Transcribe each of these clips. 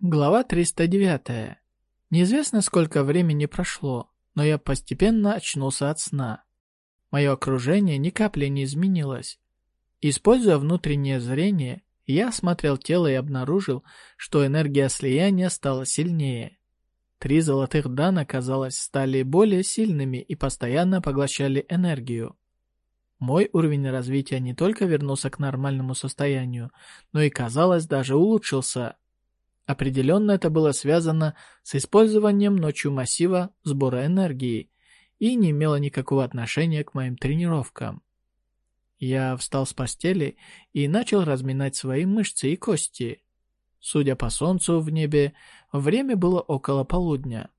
Глава 309. Неизвестно, сколько времени прошло, но я постепенно очнулся от сна. Мое окружение ни капли не изменилось. Используя внутреннее зрение, я осмотрел тело и обнаружил, что энергия слияния стала сильнее. Три золотых дана, казалось, стали более сильными и постоянно поглощали энергию. Мой уровень развития не только вернулся к нормальному состоянию, но и, казалось, даже улучшился. Определенно это было связано с использованием ночью массива сбора энергии и не имело никакого отношения к моим тренировкам. Я встал с постели и начал разминать свои мышцы и кости. Судя по солнцу в небе, время было около полудня.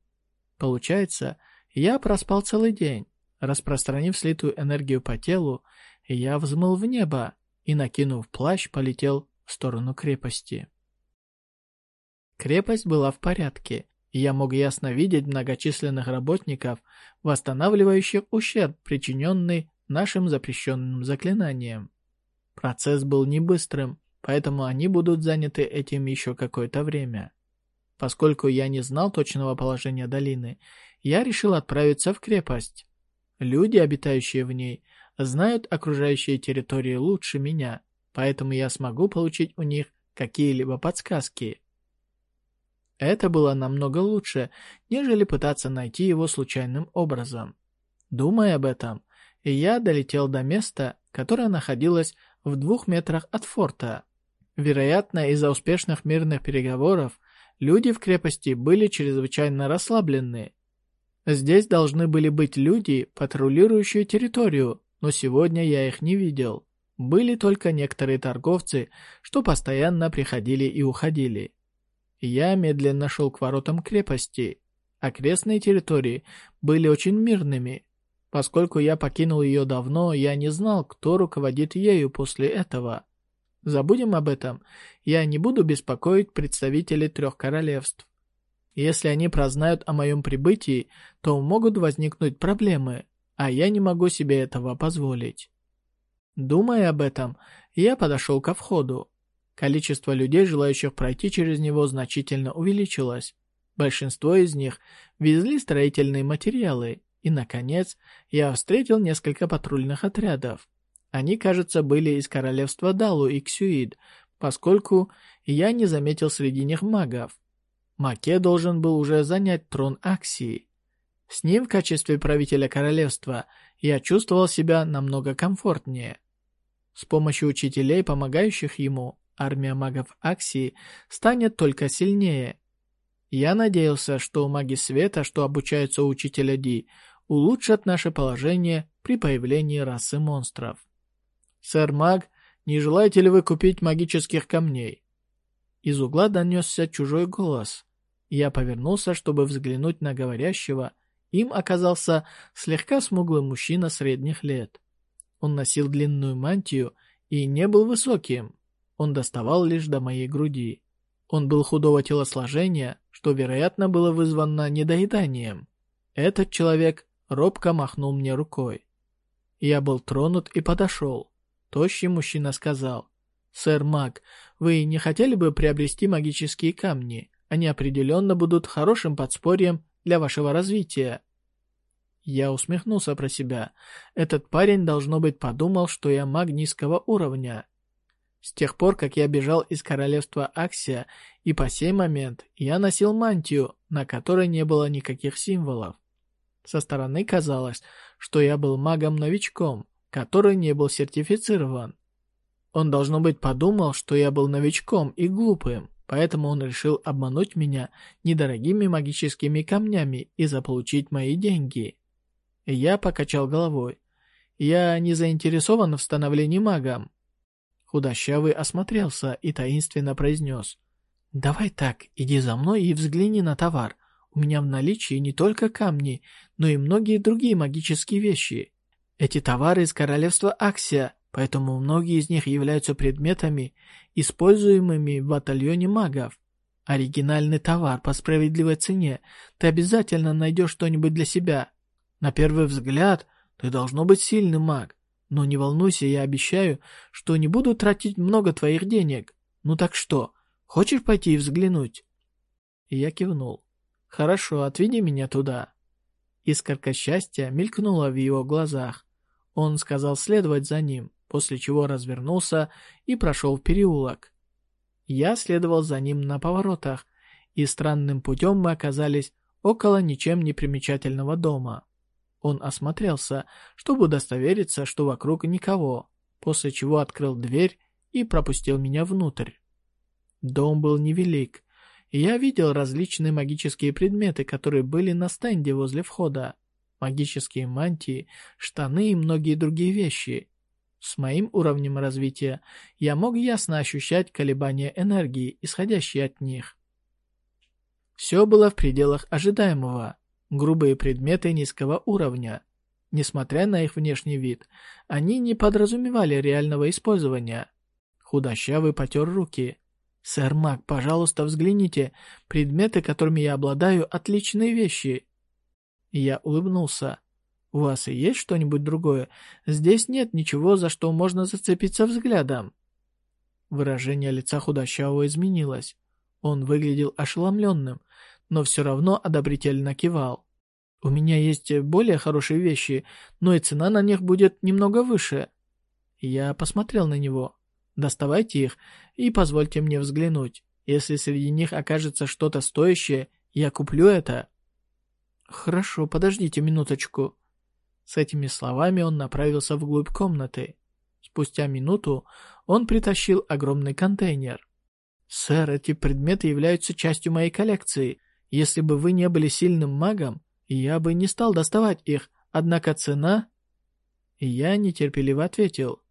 Получается, я проспал целый день. Распространив слитую энергию по телу, я взмыл в небо и, накинув плащ, полетел в сторону крепости. Крепость была в порядке, и я мог ясно видеть многочисленных работников, восстанавливающих ущерб, причиненный нашим запрещенным заклинанием. Процесс был не быстрым, поэтому они будут заняты этим еще какое-то время. Поскольку я не знал точного положения долины, я решил отправиться в крепость. Люди, обитающие в ней, знают окружающие территории лучше меня, поэтому я смогу получить у них какие-либо подсказки. Это было намного лучше, нежели пытаться найти его случайным образом. Думая об этом, я долетел до места, которое находилось в двух метрах от форта. Вероятно, из-за успешных мирных переговоров люди в крепости были чрезвычайно расслаблены. Здесь должны были быть люди, патрулирующие территорию, но сегодня я их не видел. Были только некоторые торговцы, что постоянно приходили и уходили. Я медленно шел к воротам крепости. Окрестные территории были очень мирными. Поскольку я покинул ее давно, я не знал, кто руководит ею после этого. Забудем об этом. Я не буду беспокоить представителей трех королевств. Если они прознают о моем прибытии, то могут возникнуть проблемы, а я не могу себе этого позволить. Думая об этом, я подошел ко входу. Количество людей, желающих пройти через него, значительно увеличилось. Большинство из них везли строительные материалы, и, наконец, я встретил несколько патрульных отрядов. Они, кажется, были из королевства Далу и Ксюид, поскольку я не заметил среди них магов. Маке должен был уже занять трон Аксии. С ним в качестве правителя королевства я чувствовал себя намного комфортнее. С помощью учителей, помогающих ему, армия магов Аксии станет только сильнее. Я надеялся, что маги света, что обучаются у учителя Ди, улучшат наше положение при появлении расы монстров. «Сэр Маг, не желаете ли вы купить магических камней?» Из угла донесся чужой голос. Я повернулся, чтобы взглянуть на говорящего. Им оказался слегка смуглый мужчина средних лет. Он носил длинную мантию и не был высоким. Он доставал лишь до моей груди. Он был худого телосложения, что, вероятно, было вызвано недоеданием. Этот человек робко махнул мне рукой. Я был тронут и подошел. Тощий мужчина сказал, «Сэр Маг, вы не хотели бы приобрести магические камни? Они определенно будут хорошим подспорьем для вашего развития». Я усмехнулся про себя. Этот парень, должно быть, подумал, что я маг низкого уровня. С тех пор, как я бежал из королевства Аксия, и по сей момент я носил мантию, на которой не было никаких символов. Со стороны казалось, что я был магом-новичком, который не был сертифицирован. Он, должно быть, подумал, что я был новичком и глупым, поэтому он решил обмануть меня недорогими магическими камнями и заполучить мои деньги. Я покачал головой. Я не заинтересован в становлении магом. Худощавый осмотрелся и таинственно произнес. «Давай так, иди за мной и взгляни на товар. У меня в наличии не только камни, но и многие другие магические вещи. Эти товары из королевства Аксия, поэтому многие из них являются предметами, используемыми в батальоне магов. Оригинальный товар по справедливой цене. Ты обязательно найдешь что-нибудь для себя. На первый взгляд, ты должно быть сильный маг. Но не волнуйся, я обещаю, что не буду тратить много твоих денег. Ну так что, хочешь пойти и взглянуть? Я кивнул. «Хорошо, отведи меня туда». Искорка счастья мелькнула в его глазах. Он сказал следовать за ним, после чего развернулся и прошел в переулок. Я следовал за ним на поворотах, и странным путем мы оказались около ничем не примечательного дома. Он осмотрелся, чтобы удостовериться, что вокруг никого, после чего открыл дверь и пропустил меня внутрь. Дом был невелик, и я видел различные магические предметы, которые были на стенде возле входа. Магические мантии, штаны и многие другие вещи. С моим уровнем развития я мог ясно ощущать колебания энергии, исходящие от них. Все было в пределах ожидаемого. Грубые предметы низкого уровня. Несмотря на их внешний вид, они не подразумевали реального использования. Худощавый потер руки. «Сэр Мак, пожалуйста, взгляните. Предметы, которыми я обладаю, отличные вещи». Я улыбнулся. «У вас и есть что-нибудь другое? Здесь нет ничего, за что можно зацепиться взглядом». Выражение лица худощавого изменилось. Он выглядел ошеломленным, но все равно одобрительно кивал. «У меня есть более хорошие вещи, но и цена на них будет немного выше». Я посмотрел на него. «Доставайте их и позвольте мне взглянуть. Если среди них окажется что-то стоящее, я куплю это». «Хорошо, подождите минуточку». С этими словами он направился вглубь комнаты. Спустя минуту он притащил огромный контейнер. «Сэр, эти предметы являются частью моей коллекции. Если бы вы не были сильным магом, я бы не стал доставать их, однако цена...» Я нетерпеливо ответил.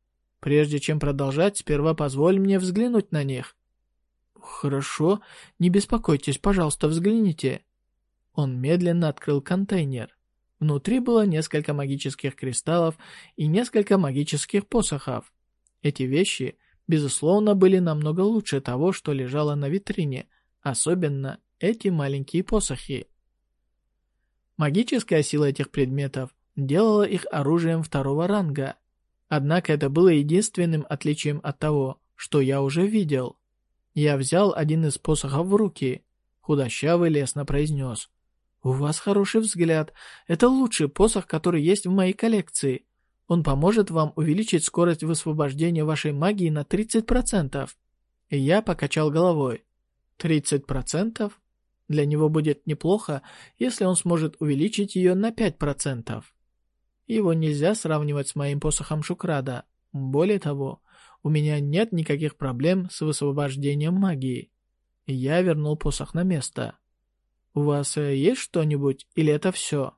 «Прежде чем продолжать, сперва позволь мне взглянуть на них». «Хорошо, не беспокойтесь, пожалуйста, взгляните». Он медленно открыл контейнер. Внутри было несколько магических кристаллов и несколько магических посохов. Эти вещи, безусловно, были намного лучше того, что лежало на витрине, особенно эти маленькие посохи. Магическая сила этих предметов делала их оружием второго ранга. Однако это было единственным отличием от того, что я уже видел. Я взял один из посохов в руки. Худощавый лесно произнес. «У вас хороший взгляд. Это лучший посох, который есть в моей коллекции. Он поможет вам увеличить скорость высвобождения вашей магии на 30%. И я покачал головой. 30%? Для него будет неплохо, если он сможет увеличить ее на 5%. Его нельзя сравнивать с моим посохом Шукрада. Более того, у меня нет никаких проблем с высвобождением магии. Я вернул посох на место. «У вас э, есть что-нибудь или это все?»